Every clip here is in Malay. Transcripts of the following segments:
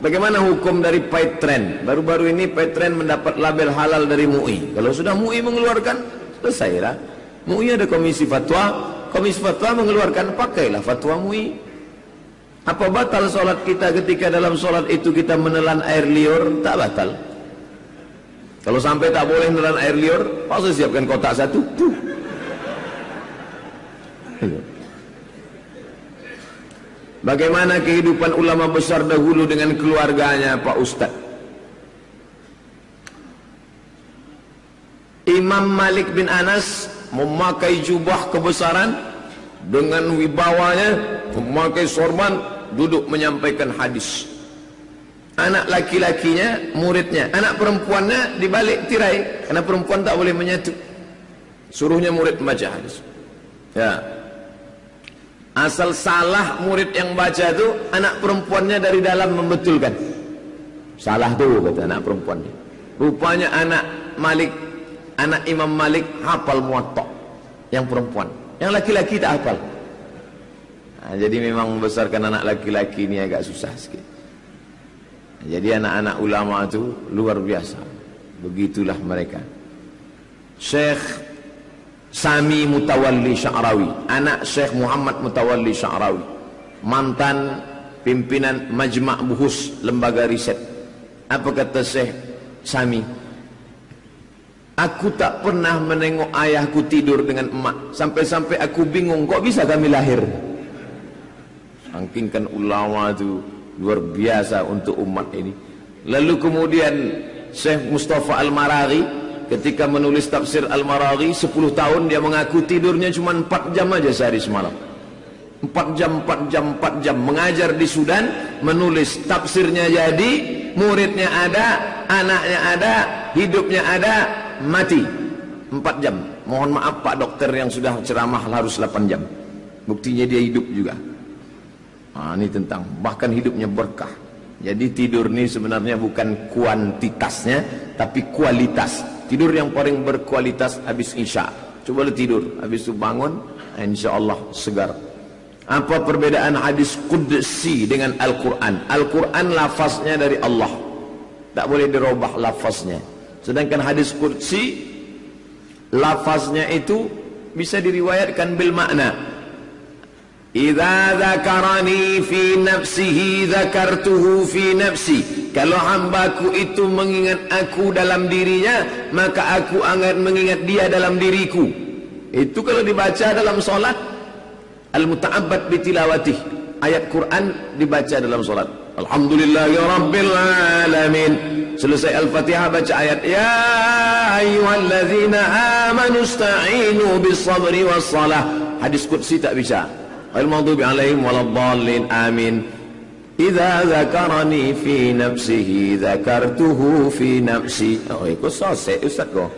Bagaimana hukum dari Paitren? Baru-baru ini Paitren mendapat label halal dari MUI. Kalau sudah MUI mengeluarkan, selesailah. MUI ada komisi fatwa, komisi fatwa mengeluarkan, pakailah fatwa MUI. Apa batal solat kita ketika dalam solat itu kita menelan air liur? Tak batal. Kalau sampai tak boleh menelan air liur, pasti siapkan kotak satu. Bagaimana kehidupan ulama besar dahulu dengan keluarganya Pak Ustaz? Imam Malik bin Anas memakai jubah kebesaran dengan wibawanya, memakai sorban, duduk menyampaikan hadis. Anak laki-lakinya, muridnya, anak perempuannya dibalik tirai, karena perempuan tak boleh menyatu. Suruhnya murid membaca hadis. Ya, Asal salah murid yang baca itu anak perempuannya dari dalam membetulkan. Salah tu kata anak perempuannya. Rupanya anak Malik, anak Imam Malik hafal muwatta yang perempuan. Yang laki-laki tak hafal. Nah, jadi memang membesarkan anak laki-laki ini agak susah sikit. Jadi anak-anak ulama itu luar biasa. Begitulah mereka. Syekh Sami Mutawalli Sya'rawi. Anak Syekh Muhammad Mutawalli Sya'rawi. Mantan pimpinan Majma' Buhus lembaga riset. Apa kata Syekh Sami? Aku tak pernah menengok ayahku tidur dengan emak. Sampai-sampai aku bingung kok bisa kami lahir? Saking kan ulama itu luar biasa untuk umat ini. Lalu kemudian Syekh Mustafa Al-Maraghi ketika menulis tafsir Al-Maraghi 10 tahun dia mengaku tidurnya cuma 4 jam aja sehari semalam. 4 jam 4 jam 4 jam. Mengajar di Sudan menulis tafsirnya jadi muridnya ada anaknya ada hidupnya ada mati. 4 jam. Mohon maaf Pak dokter yang sudah ceramah harus 8 jam. Buktinya dia hidup juga. Nah, ini tentang bahkan hidupnya berkah. Jadi tidur ini sebenarnya bukan kuantitasnya tapi kualitas tidur yang paling berkualitas habis isya coba lu tidur. Habis itu bangun insyaallah segar. Apa perbedaan hadis qudsi dengan Al-Quran? Al-Quran lafaznya dari Allah. Tak boleh dirubah lafaznya. Sedangkan hadis qudsi lafaznya itu bisa diriwayatkan bil makna Iza zakarani fi nafsihi zakartuhu fi nafsi. Kalau hambaku itu mengingat aku dalam dirinya Maka aku akan mengingat dia dalam diriku. Itu kalau dibaca dalam solat. Al-muta'abbad bitilawatih Ayat Quran dibaca dalam solat. Alhamdulillah ya Rabbil Alamin. Selesai Al-Fatihah baca ayat Ya ayyuhallazina amanu sta'inu bis sabri was salah. Hadis Qudsi tak bisa المغضوب عليهم ولا الضالين آمين إذا ذكرني في نفسه ذكرته في نفسي oh itu selesai Ustaz kok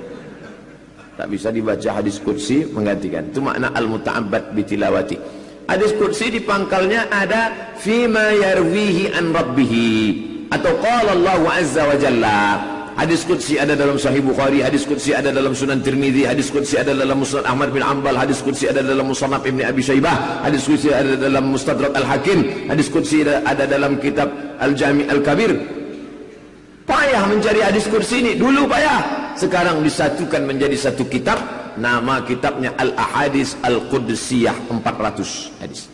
tak bisa dibaca hadis kursi menggantikan itu makna al-muta'abbad bitilawati hadis kursi di pangkalnya ada fima yarwihi an rabbihi atau qala Allah azza wa jalla Hadis Qudsi ada dalam Sahih Bukhari, hadis Qudsi ada dalam Sunan Tirmizi, hadis Qudsi ada dalam Musnad Ahmad bin Ambal, hadis Qudsi ada dalam Musannaf Ibn Abi Shaybah, hadis Qudsi ada dalam Mustadrak Al-Hakim, hadis Qudsi ada, ada dalam kitab Al-Jami' Al-Kabir. Payah mencari hadis Qudsi ini, dulu payah. Sekarang disatukan menjadi satu kitab, nama kitabnya Al-Ahadis Al-Qudsiyah 400 hadis.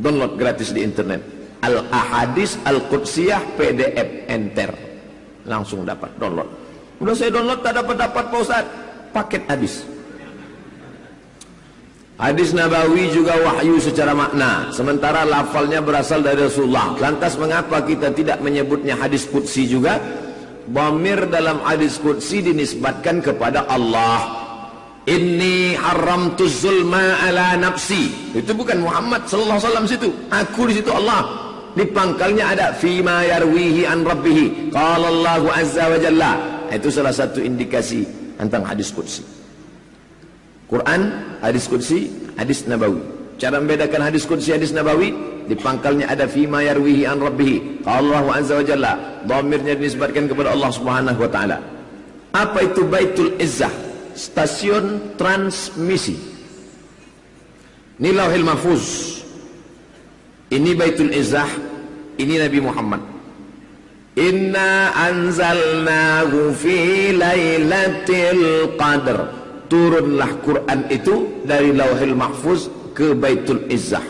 Download gratis di internet. Al-Ahadis Al-Qudsiyah PDF enter langsung dapat download. Udah saya download tak dapat dapat Pak Ustaz. Paket hadis hadis Nabawi juga wahyu secara makna. Sementara lafalnya berasal dari Rasulullah. Lantas mengapa kita tidak menyebutnya hadis Qudsi juga? Bamir dalam hadis Qudsi dinisbatkan kepada Allah. Inni haramtu zulma ala nafsi. Itu bukan Muhammad sallallahu alaihi wasallam situ. Aku di situ Allah di pangkalnya ada fima yarwihi an rabbih qala Allah azza wa jalla. Itu salah satu indikasi tentang hadis qudsi. Quran hadis qudsi hadis nabawi. Cara membedakan hadis qudsi hadis nabawi di pangkalnya ada fima yarwihi an rabbih qala Allah azza wa jalla. Dhamirnya dinisbatkan kepada Allah subhanahu wa taala. Apa itu baitul izzah? Stasiun transmisi. Nilauhil mahfuz ini Baitul Izzah, ini Nabi Muhammad. Inna anzalnahu fi lailatul qadr. Turunlah Quran itu dari Lauhil Mahfuz ke Baitul Izzah.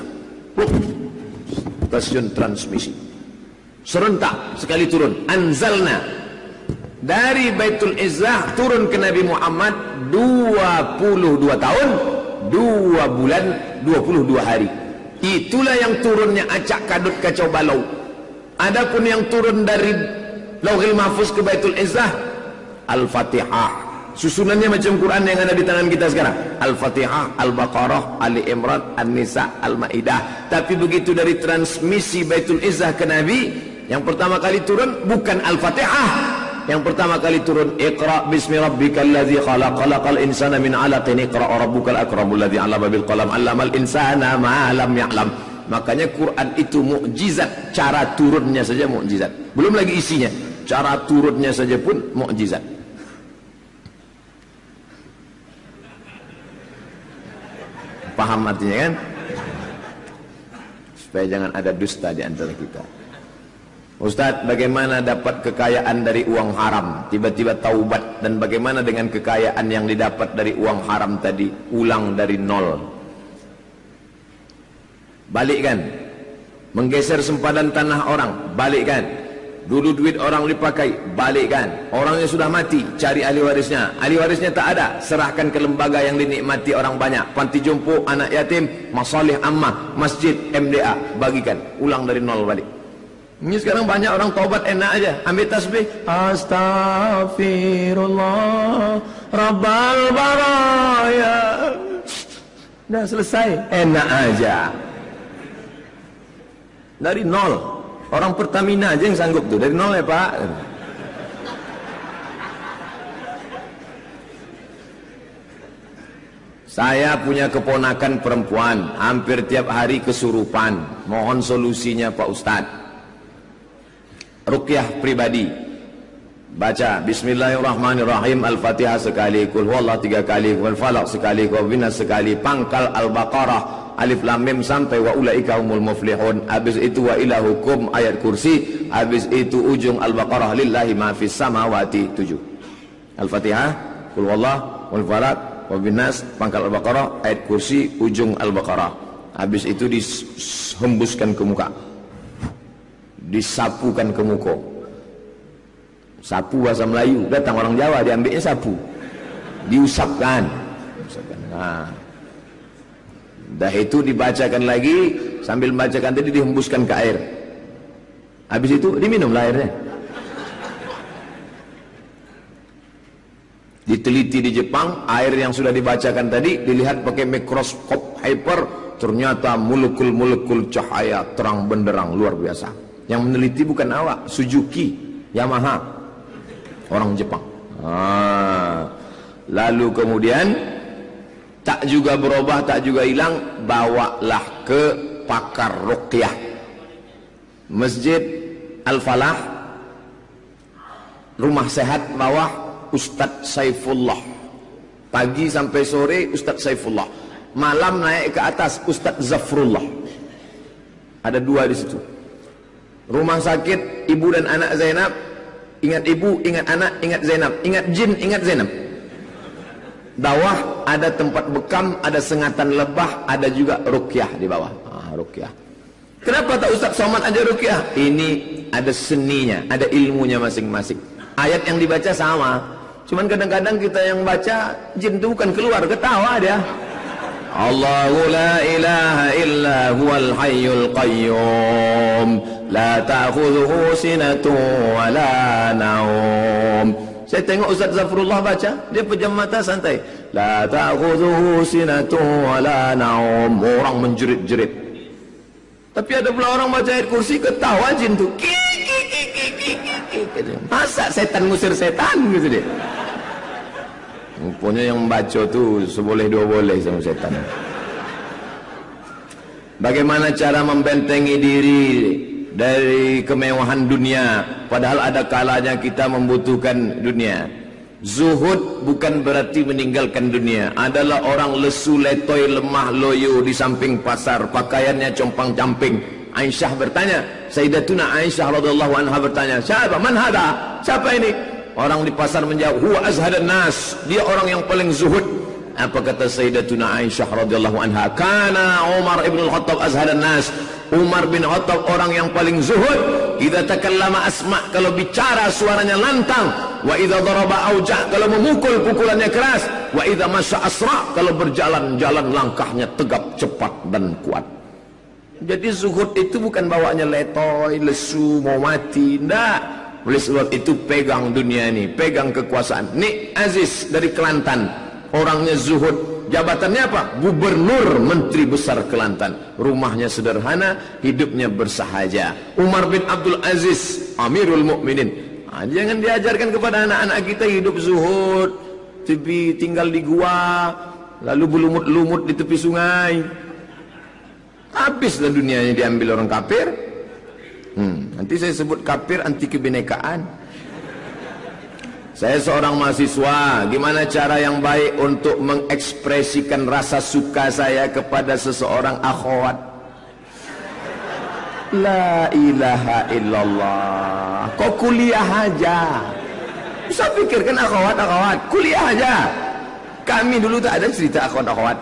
Stasiun transmisi. Serentak sekali turun. Anzalna dari Baitul Izzah turun ke Nabi Muhammad 22 tahun, 2 bulan, 22 hari. Itulah yang turunnya acak kadut kacau balau. Adapun yang turun dari Lauhil Mahfuz ke Baitul Izzah Al-Fatihah. Susunannya macam Quran yang ada di tangan kita sekarang. Al-Fatihah, Al-Baqarah, Ali Imran, An-Nisa, Al-Maidah. Tapi begitu dari transmisi Baitul Izzah ke Nabi, yang pertama kali turun bukan Al-Fatihah. Yang pertama kali turun Iqra bismi rabbikal ladzi khalaq khalaqal insana min 'alaqin Iqra rabbukal akramul ladzi 'allama bil qalam 'allamal insana ma lam ya'lam. Ya Makanya Quran itu mukjizat, cara turunnya saja mukjizat. Belum lagi isinya, cara turunnya saja pun mukjizat. Paham artinya kan? Supaya jangan ada dusta di antara kita. Ustaz, bagaimana dapat kekayaan dari uang haram? Tiba-tiba taubat. Dan bagaimana dengan kekayaan yang didapat dari uang haram tadi? Ulang dari nol. Balikkan menggeser sempadan tanah orang. Balikkan dulu duit orang dipakai. Balikkan orangnya sudah mati cari ahli warisnya. Ahli warisnya tak ada. Serahkan ke lembaga yang dinikmati orang banyak. Panti jompo anak yatim masalih ammah masjid MDA bagikan. Ulang dari nol balik ini sekarang banyak orang taubat enak aja. Ambil tasbih. Astaghfirullah rabbal baraya. Dah selesai. Enak aja. Dari nol. Orang Pertamina aja yang sanggup tuh. Dari nol ya pak? Saya punya keponakan perempuan. Hampir tiap hari kesurupan. Mohon solusinya Pak Ustadz rukyah pribadi. Baca Bismillahirrahmanirrahim Al-Fatihah sekali Kul huwallah tiga kali Kul falak sekali Kul binas sekali Pangkal Al-Baqarah alif lam mim sampai wa ulaika humul muflihun. Habis itu wa ilahukum ayat kursi. Habis itu ujung al-baqarah lillahi ma fis samawati 7 al-fatihah qul wallah wal falaq wa binas pangkal al-baqarah ayat kursi ujung al-baqarah. Habis itu dihembuskan ke muka disapukan ke muka. Sapu bahasa Melayu. Datang orang Jawa diambilnya sapu. Diusapkan. Nah. Dah itu dibacakan lagi sambil membacakan tadi dihembuskan ke air. Habis itu diminumlah airnya. Diteliti di Jepang, air yang sudah dibacakan tadi dilihat pakai mikroskop hyper, ternyata molekul-molekul cahaya terang benderang luar biasa. Yang meneliti bukan awak, Suzuki, Yamaha, orang Jepang. Ah. Lalu kemudian tak juga berubah tak juga hilang bawalah ke pakar ruqyah. Masjid Al-Falah rumah sehat bawah Ustaz Saifullah. Pagi sampai sore Ustaz Saifullah. Malam naik ke atas Ustaz Zafrullah. Ada dua di situ rumah sakit ibu dan anak Zainab ingat ibu ingat anak ingat Zainab ingat jin ingat Zainab bawah ada tempat bekam, ada sengatan lebah, ada juga rukyah di bawah. Ah, rukyah. Kenapa tak Ustaz Somad aja rukyah? Ini ada seninya, ada ilmunya masing-masing. Ayat yang dibaca sama. Cuman kadang-kadang kita yang baca jin itu bukan keluar, ketawa dia. Allahu la ilaha illa huwal hayyul qayyum la ta'khudhuhu sinatun wa la naum. Saya tengok Ustaz Zafrullah baca, dia pejam mata santai. La ta'khudhuhu sinatu wa la naum. Orang menjerit-jerit. Tapi ada pula orang baca ayat kursi ketawa jin tu. Masa setan ngusir setan gitu dia. Rupanya yang membaca tu seboleh dua boleh sama setan. Bagaimana cara membentengi diri dari kemewahan dunia. Padahal ada kalanya kita membutuhkan dunia. Zuhud bukan berarti meninggalkan dunia. Adalah orang lesu letoy lemah loyo di samping pasar. Pakaiannya compang camping Aisyah bertanya Sayyidatuna Aisyah radhiyallahu anha bertanya siapa? Man hada? Siapa ini? Orang di pasar menjawab huwa azhadan nas dia orang yang paling zuhud. Apa kata Sayyidatuna Aisyah radhiyallahu anha? Kana Umar ibn al-Khattab azhadan nas Umar bin Khattab orang yang paling zuhud. Idza takallama asma kalau bicara suaranya lantang. Wa idza daraba auja kalau memukul pukulannya keras. Wa idza masya asra kalau berjalan jalan langkahnya tegap cepat dan kuat. Jadi zuhud itu bukan bawanya letoy lesu mau mati. Ndak. Oleh sebab itu pegang dunia ini pegang kekuasaan. Ni Aziz dari Kelantan. Orangnya zuhud jabatannya apa? Gubernur Menteri Besar Kelantan. Rumahnya sederhana, hidupnya bersahaja. Umar bin Abdul Aziz, Amirul Mukminin. Nah, jangan diajarkan kepada anak-anak kita hidup zuhud, tepi tinggal di gua, lalu berlumut-lumut di tepi sungai. Habislah dunianya diambil orang kafir. Hmm, nanti saya sebut kafir anti kebinekaan. Saya seorang mahasiswa, gimana cara yang baik untuk mengekspresikan rasa suka saya kepada seseorang akhwat? La ilaha illallah. Kok kuliah aja? Bisa pikirkan akhwat, akhwat. Kuliah aja. Kami dulu tak ada cerita akhwat, akhwat.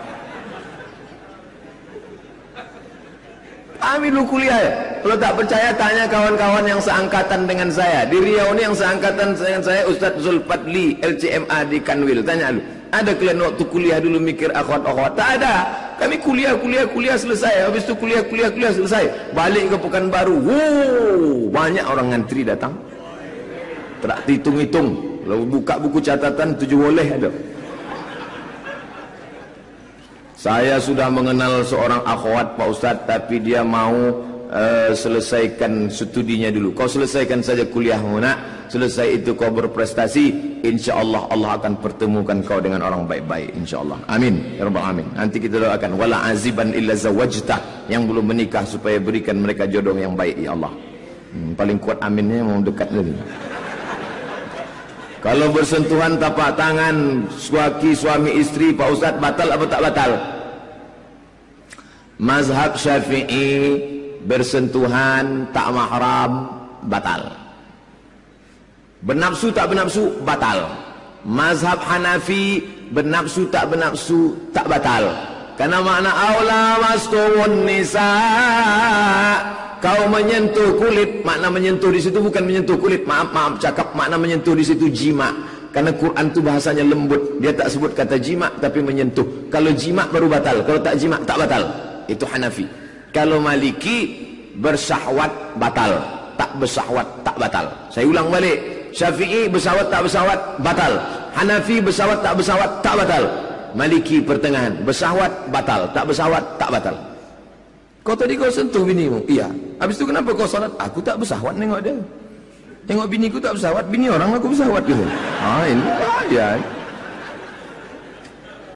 Kami dulu kuliah ya. Kalau tak percaya tanya kawan-kawan yang seangkatan dengan saya. Di Riau ini yang seangkatan dengan saya Ustaz Zulfadli LCMA di Kanwil. Tanya dulu. Ada kalian waktu kuliah dulu mikir akhwat-akhwat? Tak ada. Kami kuliah, kuliah, kuliah selesai. Habis itu kuliah, kuliah, kuliah selesai. Balik ke Pekanbaru. Banyak orang ngantri datang. Tak hitung-hitung. Kalau buka buku catatan tujuh boleh ada. Saya sudah mengenal seorang akhwat Pak Ustaz tapi dia mau uh, selesaikan studinya dulu. Kau selesaikan saja kuliahmu nak. Selesai itu kau berprestasi, insya-Allah Allah akan pertemukan kau dengan orang baik-baik insya-Allah. Amin. Ya rabbal alamin. Nanti kita doakan wala aziban illa zawajta yang belum menikah supaya berikan mereka jodoh yang baik ya Allah. Hmm, paling kuat aminnya mau dekat lagi. Kalau bersentuhan tapak tangan suami suami istri Pak Ustaz batal apa tak batal? Mazhab Syafi'i bersentuhan tak mahram batal. Bernafsu tak bernafsu batal. Mazhab Hanafi bernafsu tak bernafsu tak batal. Karena makna aula mastumun nisa. Kau menyentuh kulit makna menyentuh di situ bukan menyentuh kulit. Maaf maaf cakap makna menyentuh di situ jima. Karena Quran tu bahasanya lembut. Dia tak sebut kata jima tapi menyentuh. Kalau jima baru batal. Kalau tak jima tak batal. Itu Hanafi kalau Maliki bersahwat batal tak bersahwat tak batal saya ulang balik Syafi'i bersahwat tak bersahwat batal Hanafi bersahwat tak bersahwat tak batal Maliki pertengahan bersahwat batal tak bersahwat tak batal Kau tadi kau sentuh binimu? Iya. Habis itu kenapa kau salat? Aku tak bersahwat nengok dia. Tengok biniku tak bersahwat, bini orang aku bersahwat gitu. Ah ini bahaya.